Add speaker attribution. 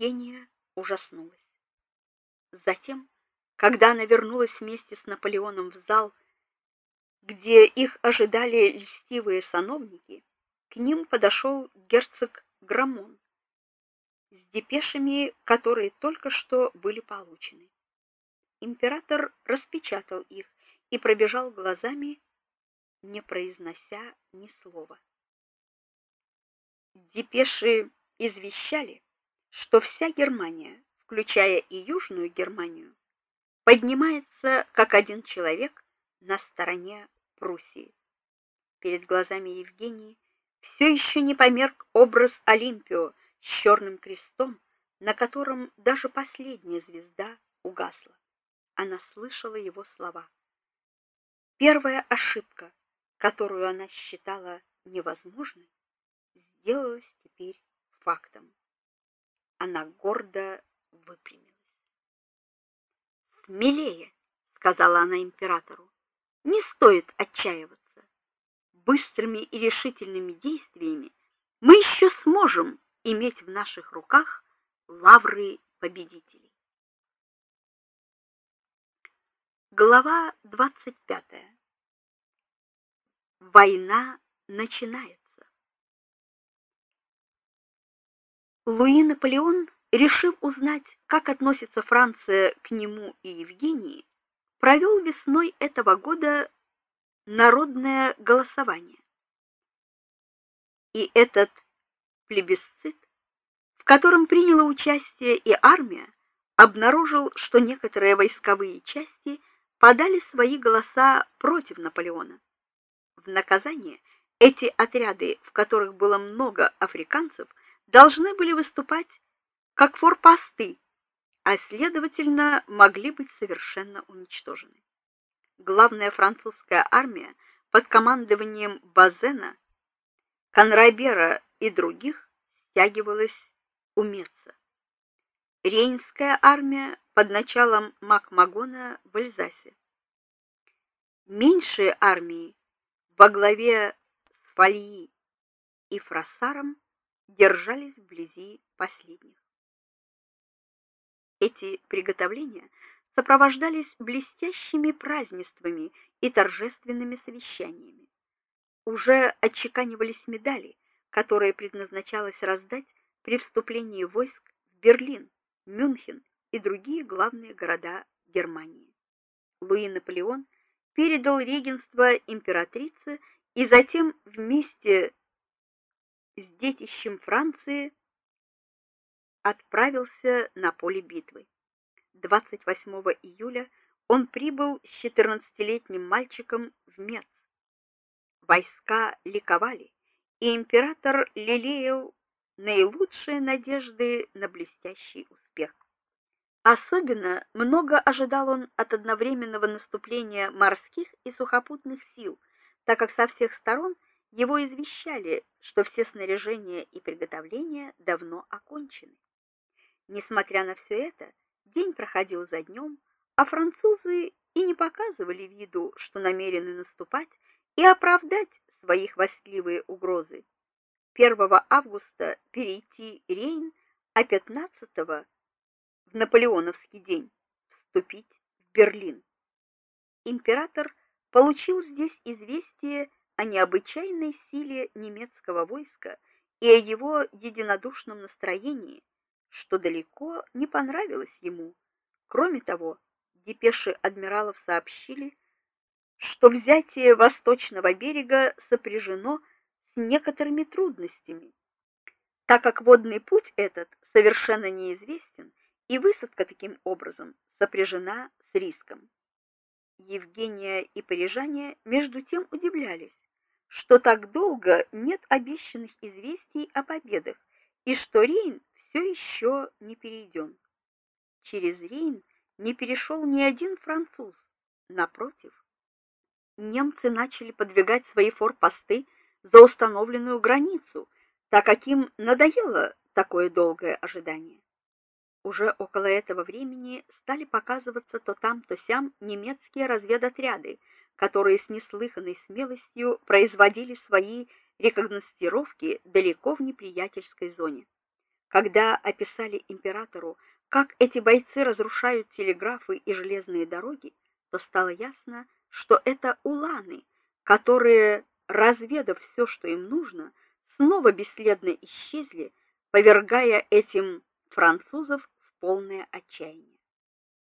Speaker 1: Евгения ужаснулась. Затем, когда она вернулась вместе с Наполеоном в зал, где их ожидали льстивые сановники, к ним подошел герцог Грамон с депешами, которые только что были получены. Император распечатал их и пробежал глазами, не произнося ни слова. Депеши извещали, что вся Германия, включая и Южную Германию, поднимается как один человек на стороне Пруссии. Перед глазами Евгении все еще не померк образ Олимпио с черным крестом, на котором даже последняя звезда угасла. Она слышала его слова. Первая ошибка, которую она считала невозможной, сделалась теперь фактом. Она гордо выпрямилась. "Смелее", сказала она императору. "Не стоит отчаиваться. Быстрыми и решительными действиями мы еще сможем иметь в наших руках лавры победителей". Глава 25. Война начинается. Луи Наполеон, решив узнать, как относится Франция к нему и Евгении, провел весной этого года народное голосование. И этот плебисцит, в котором приняла участие и армия, обнаружил, что некоторые войсковые части подали свои голоса против Наполеона. В наказание эти отряды, в которых было много африканцев, должны были выступать как форпосты, а следовательно, могли быть совершенно уничтожены. Главная французская армия под командованием Базена, Конрабера и других стягивалась у Меца. Рейнская армия под началом Макмагона в Эльзасе. Меньшие армии во главе с Фальи и Фрассаром держались вблизи последних. Эти приготовления сопровождались блестящими празднествами и торжественными совещаниями. Уже отчеканивались медали, которые предназначалось раздать при вступлении войск в Берлин, Мюнхен и другие главные города Германии. Луи Наполеон передал регенство императрице и затем вместе с детищем Франции отправился на поле битвы. 28 июля он прибыл с 14-летним мальчиком в Мец. Войска ликовали, и император лелеял наилучшие надежды на блестящий успех. Особенно много ожидал он от одновременного наступления морских и сухопутных сил, так как со всех сторон – его извещали, что все снаряжение и приготовления давно окончены. Несмотря на все это, день проходил за днем, а французы и не показывали виду, что намерены наступать и оправдать свои хвастливые угрозы. 1 августа перейти Рейн, а 15 в наполеоновский день вступить в Берлин. Император получил здесь известие о необычайной силе немецкого войска и о его единодушном настроении, что далеко не понравилось ему. Кроме того, депеши адмиралов сообщили, что взятие восточного берега сопряжено с некоторыми трудностями, так как водный путь этот совершенно неизвестен, и высадка таким образом сопряжена с риском. Евгения и парижане между тем удивлялись, что так долго нет обещанных известий о победах и что Рейн все еще не перейден. Через Рейн не перешел ни один француз. Напротив, немцы начали подвигать свои форпосты за установленную границу, так как им надоело такое долгое ожидание. Уже около этого времени стали показываться то там, то сям немецкие разведотряды, которые с неслыханной смелостью производили свои рекогностировки далеко в неприятельской зоне. Когда описали императору, как эти бойцы разрушают телеграфы и железные дороги, то стало ясно, что это уланы, которые, разведав все, что им нужно, снова бесследно исчезли, повергая этим французов в полное отчаяние.